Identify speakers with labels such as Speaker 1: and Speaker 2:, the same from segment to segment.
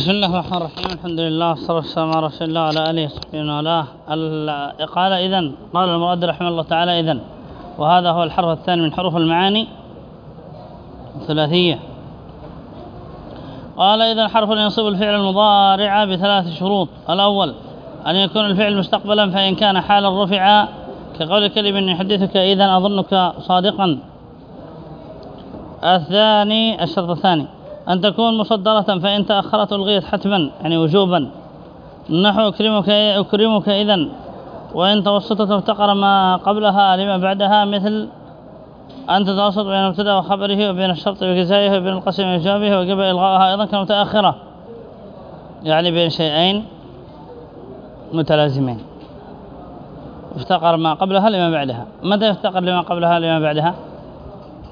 Speaker 1: بسم الله الرحمن الرحيم الحمد لله والصلاة والسلام على رسول الله وعلى آله وصحبه وعلاه قال إذن قال المراد رحمه الله تعالى إذن وهذا هو الحرف الثاني من حروف المعاني الثلاثية قال إذن حرف ينصب الفعل المضارع بثلاث شروط الأول أن يكون الفعل مستقبلا فإن كان حالا رفع كقول كلم يحدثك إذن أظنك صادقا الثاني الشرط الثاني أن تكون مصدرة فإن تأخرت ألغيت حتما يعني وجوبا. نحو أكرمك, أكرمك إذن. وإن توسطت افتقر ما قبلها لما بعدها مثل أن تتوسط بين المبتدا وخبره وبين الشرط وجزائه وبين القسم وإجابه وقبل إلغائها أيضا كمتأخرة يعني بين شيئين متلازمين. افتقر ما قبلها لما بعدها. متى يفتقر لما قبلها لما بعدها؟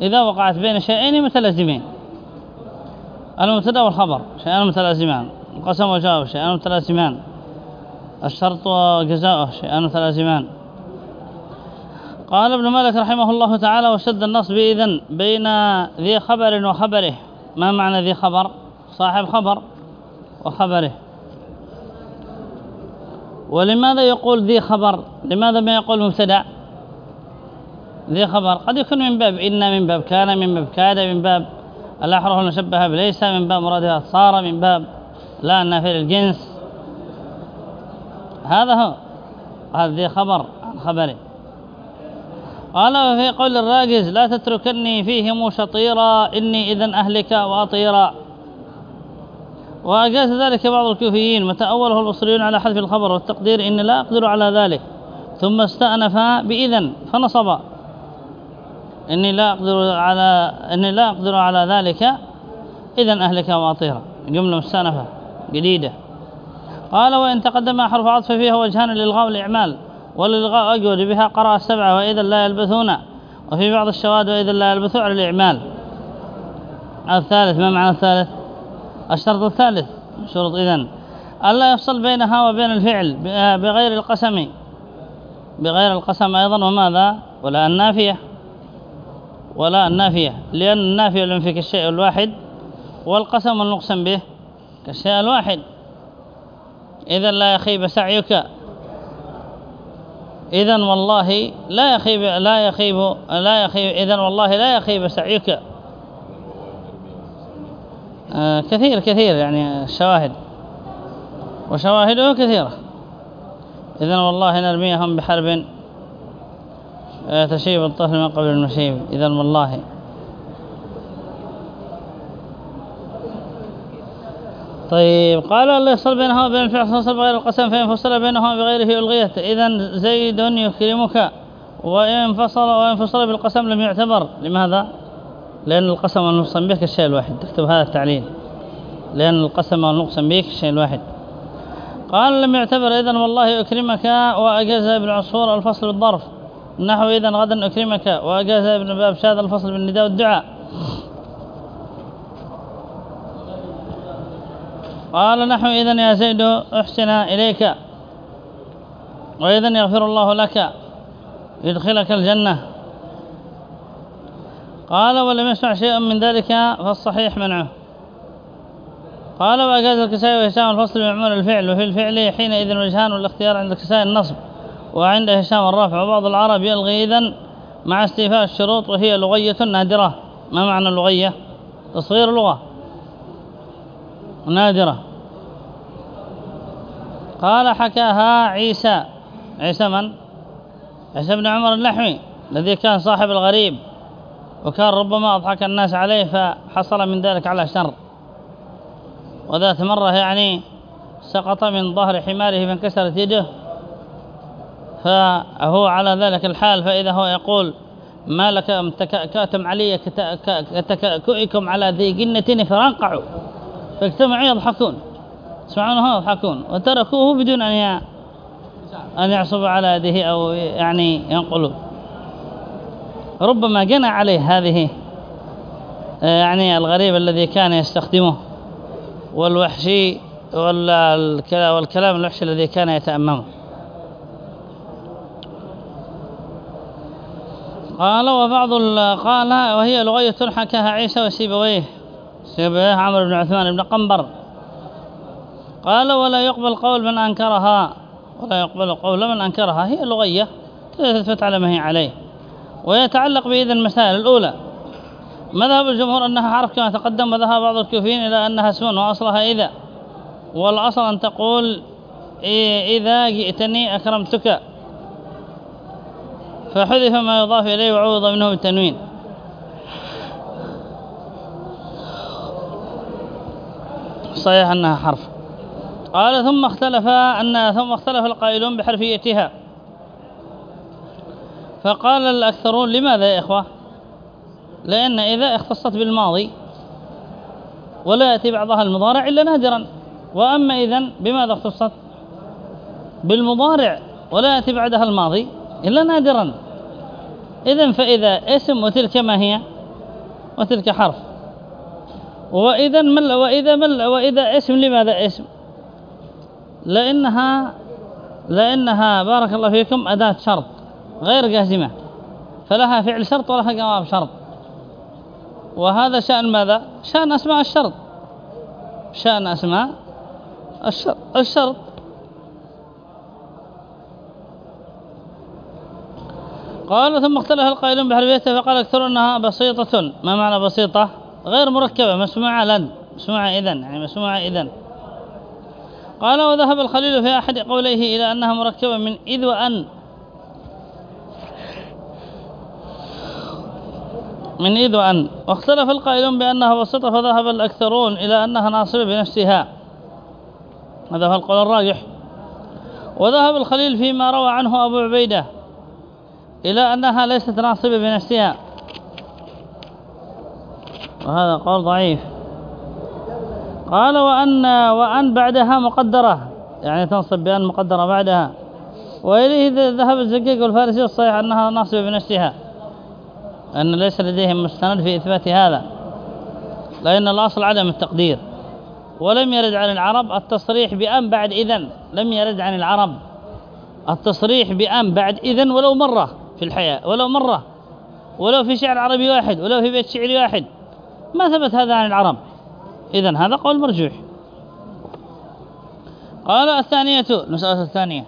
Speaker 1: إذا وقعت بين شيئين متلازمين. المبتدا والخبر شيئان متلازمان القسم والجواب شيئان متلازمان الشرط وجزاؤه شيئان متلازمان قال ابن مالك رحمه الله تعالى وشد النصب إذن بين ذي خبر وخبره. ما معنى ذي خبر؟ صاحب خبر وخبره. ولماذا يقول ذي خبر؟ لماذا ما يقول مبتدا؟ ذي خبر. قد يكون من باب إن من باب كان من باب كاد من باب الأحرف المشبهة بليس من باب مرادها صار من باب لا النافي للجنس. هذا هو هذا خبر عن خبره. قال وفي قول الراجز لا تتركني فيهم شطيرا إني إذا أهلك وأطيرا. وأجاز ذلك بعض الكوفيين متى أوله البصريون على حذف الخبر والتقدير إن لا أقدر على ذلك. ثم استأنف بإذن فنصب. إني لا أقدر على إني لا أقدر على ذلك. إذا أهلك وأطيرا. جملة مستأنفة جديدة. قال وإن تقدم حرف عطف فيها وجهان للغاء والإعمال والإلغاء أجود بها قرأ السبعة وإذا لا يلبثون وفي بعض الشواهد وإذا لا يلبثوا على الإعمال الثالث ما معنى الثالث؟ الشرط الثالث شروط إذن ألا يفصل بينها وبين الفعل بغير القسم بغير القسم أيضا وماذا؟ ولا النافية ولا النافية لأن النافية فيك الشيء الواحد والقسم المقسم به كالشيء الواحد. إذا لا يخيب سعيك. إذا والله لا يخيب لا يخيب لا يخيب إذا والله لا يخيب سعيك. آه كثير كثير يعني الشواهد وشواهده كثيرة. إذا والله نرميهم بحرب تشيب الطفل من قبل المشيب إذا والله. طيب قال الله يصل بينهما وبين الفعل فصل بغير القسم فإن فصل بينهما بغيره ألغيت إذا زيد يكرمك وإن فصل وإن فصل بالقسم لم يعتبر. لماذا؟ لأن القسم والنقسم به كالشيء الواحد. تكتب هذا التعليل. لأن القسم والنقسم به كالشيء الواحد. قال لم يعتبر إذن والله أكرمك وأجاز ابن عصفور الفصل بالظرف. نحو إذن غدا أكرمك. وأجاز ابن باب شاذ الفصل بالنداء والدعاء. قال نحو إذن يا زيد أحسن إليك. وإذن يغفر الله لك. يدخلك الجنة. قال ولم يسمع شيئا من ذلك فالصحيح منعه. قال وأجاز الكسائي وهشام الفصل بمعمول الفعل. وفي الفعل حينئذ وجهان والاختيار عند الكسائي النصب. وعند هشام الرافع وبعض العرب يلغي إذن مع استيفاء الشروط وهي لغية نادرة. ما معنى اللغية؟ تصغير لغة نادرة. قال حكاها عيسى. عيسى من؟ عيسى بن عمر النحوي الذي كان صاحب الغريب وكان ربما أضحك الناس عليه فحصل من ذلك على شر. وذات مرة يعني سقط من ظهر حماره فانكسرت يده فهو على ذلك الحال فإذا هو يقول ما لك تكأتم علي كتكأكئكم على ذي جنة فرنقعوا فاجتمعوا يضحكون يسمعونه يضحكون وتركوه بدون أن أن يعصب على يده أو يعني ينقلوا ربما جنى عليه هذه يعني الغريب الذي كان يستخدمه والوحشي والكلام الوحشي الذي كان يتأممه. قال وبعض قال وهي لغية حكاها عيسى وسيبويه. سيبويه عمرو بن عثمان بن قنبر. قال ولا يقبل قول من أنكرها. ولا يقبل قول من أنكرها. هي لغية تثبت على ما هي عليه. ويتعلق بإذن المسائل الأولى. مذهب الجمهور أنها حرف كما تقدم وذهب بعض الكوفيين إلى أنها اسم وأصلها إذا. والأصل أن تقول إذا جئتني أكرمتك. فحذف ما يضاف إليه وعوض منه بالتنوين. صحيح أنها حرف. قال ثم اختلف أن ثم اختلف القائلون بحرفيتها. فقال الأكثرون لماذا يا إخوة؟ لأن إذا اختصت بالماضي ولا يأتي بعضها المضارع إلا نادرا. وأما إذن بماذا اختصت؟ بالمضارع ولا يأتي بعدها الماضي إلا نادرا. إذن فإذا اسم وتلك ما هي؟ وتلك حرف. وإذا مل وإذا مل وإذا اسم لماذا اسم؟ لأنها لأنها بارك الله فيكم أداة شرط غير جازمة فلها فعل شرط ولها جواب شرط. وهذا شأن ماذا؟ شأن أسماء الشرط. شأن أسماء الشرط, الشرط. قال ثم اختلف القائلون بحرفيته فقال أكثر أنها بسيطة. ما معنى بسيطة؟ غير مركبة مسموعة لن مسموعة إذن يعني مسموعة إذن. قال وذهب الخليل في أحد قوليه إلى أنها مركبة من إذ وأن. من إذ وأن. واختلف القائلون بأنها وسطة فذهب الأكثرون إلى أنها ناصبة بنفسها. هذا هو القول الراجح. وذهب الخليل فيما روى عنه أبو عبيدة. إلى أنها ليست ناصبة بنفسها. وهذا قول ضعيف. قال وأن وأن بعدها مقدرة. يعني تنصب بأن مقدرة بعدها. وإليه ذهب الزقيق والفارسي الصحيح أنها ناصبة بنفسها. أن ليس لديهم مستند في إثبات هذا. لأن الأصل عدم التقدير. ولم يرد عن العرب التصريح بأن بعد إذن. لم يرد عن العرب التصريح بأن بعد إذن ولو مرة. في الحياة ولو مرة ولو في شعر عربي واحد ولو في بيت شعري واحد. ما ثبت هذا عن العرب. إذن هذا قول مرجوح. قال الثانية المسألة الثانية.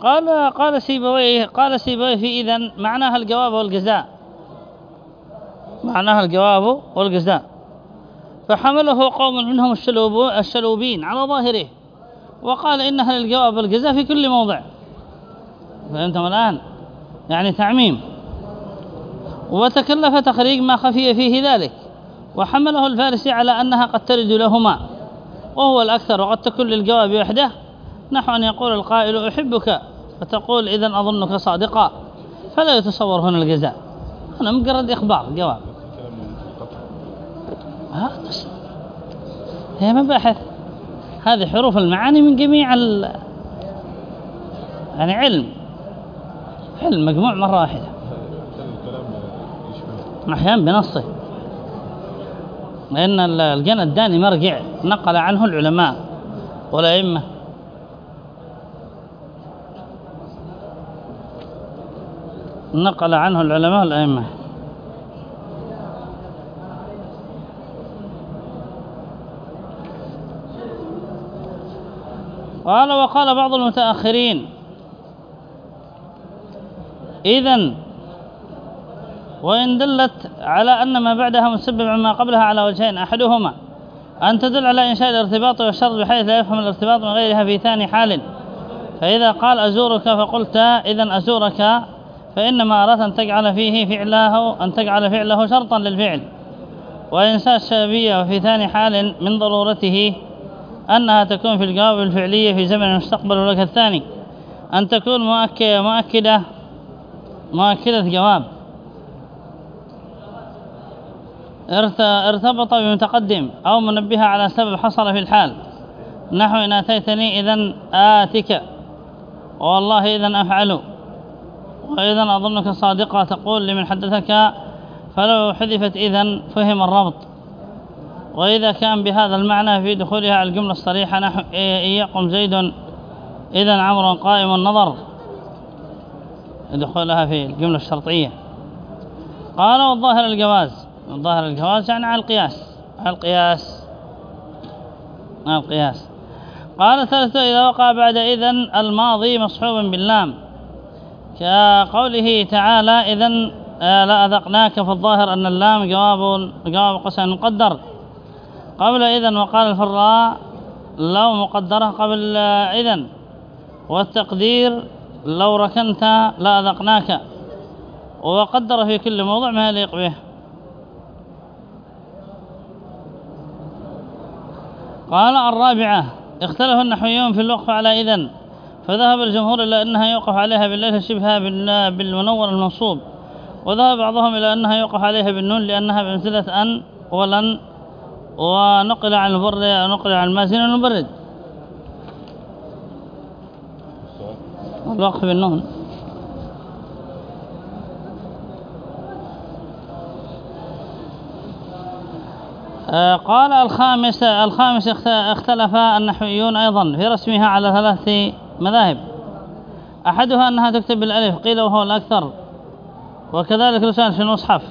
Speaker 1: قال قال سيبويه قال سيبويه في إذن معناها الجواب والجزاء. معناها الجواب والجزاء. فحمله قوم منهم الشلوبين على ظاهره. وقال إنها للجواب والجزاء في كل موضع. فأنتم الآن؟ يعني تعميم. وتكلف تخريج ما خفي فيه ذلك. وحمله الفارسي على أنها قد ترد لهما. وهو الأكثر وقد تكون للجواب وحده. نحو أن يقول القائل أحبك فتقول إذا أظنك صادقا. فلا يتصور هنا الجزاء. أنا مجرد إخبار جواب. هي مباحث. هذه حروف المعاني من جميع ال... يعني علم. علم مجموع مرة واحدة. أحيانا بنصه. لأن الجنة الداني مرجع. نقل عنه العلماء والأئمة. نقل عنه العلماء والأئمة. قال وقال بعض المتأخرين إذن وإن دلت على أن ما بعدها مسبب عما قبلها على وجهين أحدهما أن تدل على إنشاء الارتباط والشرط بحيث لا يفهم الارتباط من غيرها في ثاني حال. فإذا قال أزورك فقلت إذا أزورك فإنما أردت أن تجعل فيه فعله أن تجعل فعله شرطا للفعل. وإنساء الشبابية وفي ثاني حال من ضرورته أنها تكون في الجواب الفعلية في زمن المستقبل ولك الثاني. أن تكون مؤكدة مؤكدة جواب. ارتبط بمتقدم أو منبهة على سبب حصل في الحال. نحو إن أتيتني إذن آتك. والله إذن أفعل. وإذن أظنك صادقة تقول لمن حدثك. فلو حذفت إذن فهم الربط. وإذا كان بهذا المعنى في دخولها على الجملة الصريحة نحو إن يقم زيد. إذن عمر قائم النظر. دخولها في الجملة الشرطية. قال والظاهر الجواز. ظاهر الجواز يعني على القياس. على القياس. على القياس. قال ثالثة إذا وقع بعد إذن الماضي مصحوبا باللام. كقوله تعالى إذن آه، لا أذقناك في الظاهر أن اللام جواب جواب قسم مقدر. قبل إذن وقال الفراء لو مقدرة قبل إذن. والتقدير لو ركنت لا أذقناك. وقدر في كل موضع ما يليق به قال الرابعة اختلف النحويون في الوقف على إذن فذهب الجمهور إلى أنها يوقف عليها بالليل شبهها بالمنور المنصوب. وذهب بعضهم إلى أنها يوقف عليها بالنون لأنها بمثلة أن ولن ونقل عن البر ونقل عن المازن المبرد. الوقف بالنون آه، قال الخامس الخامس اختلف النحويون أيضا في رسمها على ثلاث مذاهب. أحدها أنها تكتب بالألف قيل وهو الأكثر وكذلك لسان في المصحف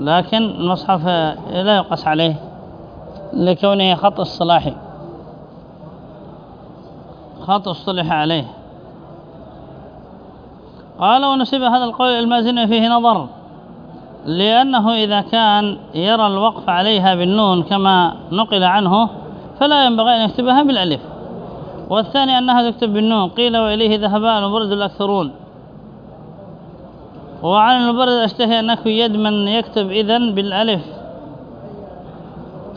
Speaker 1: لكن المصحف لا يقص عليه لكونه خط الصلاحي خط اصطلح عليه. قال ونسب هذا القول المازن فيه نظر لأنه إذا كان يرى الوقف عليها بالنون كما نقل عنه فلا ينبغي أن يكتبها بالألف. والثاني أنها تكتب بالنون قيل وإليه ذهباء المبرد الأكثرون. وعن المبرد أشتهي أنك يد من يكتب إذن بالألف.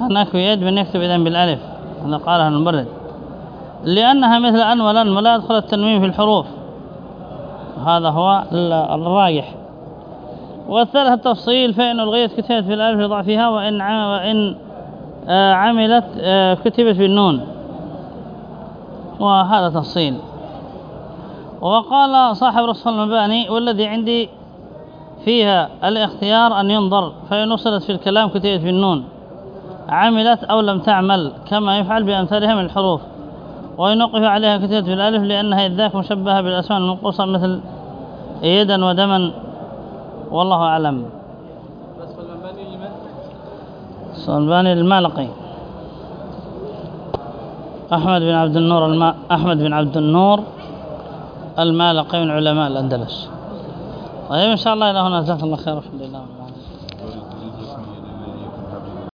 Speaker 1: أنك يد من يكتب إذن بالألف هذا قالها المبرد لأنها مثل أن ولن ولا يدخل التنوين في الحروف. هذا هو الراجح. والثالث التفصيل فإن الغية كتبت في الألف لضعفها وإن وإن آه، عملت آه، كتبت بالنون. وهذا تفصيل. وقال صاحب رصف المباني والذي عندي فيها الاختيار أن ينظر فإن وصلت في الكلام كتبت بالنون. عملت أو لم تعمل كما يفعل بأمثالها من الحروف. وإن وقف عليها كتبت بالألف لأنها ذاك مشبهة بالأسماء المنقوصة مثل يدا ودما. والله أعلم. صلباني المالقي. أحمد بن عبد النور الم... أحمد بن عبد النور المالقي من علماء الأندلس. طيب إن شاء الله إلى هنا. جزاك الله خير. الحمد لله.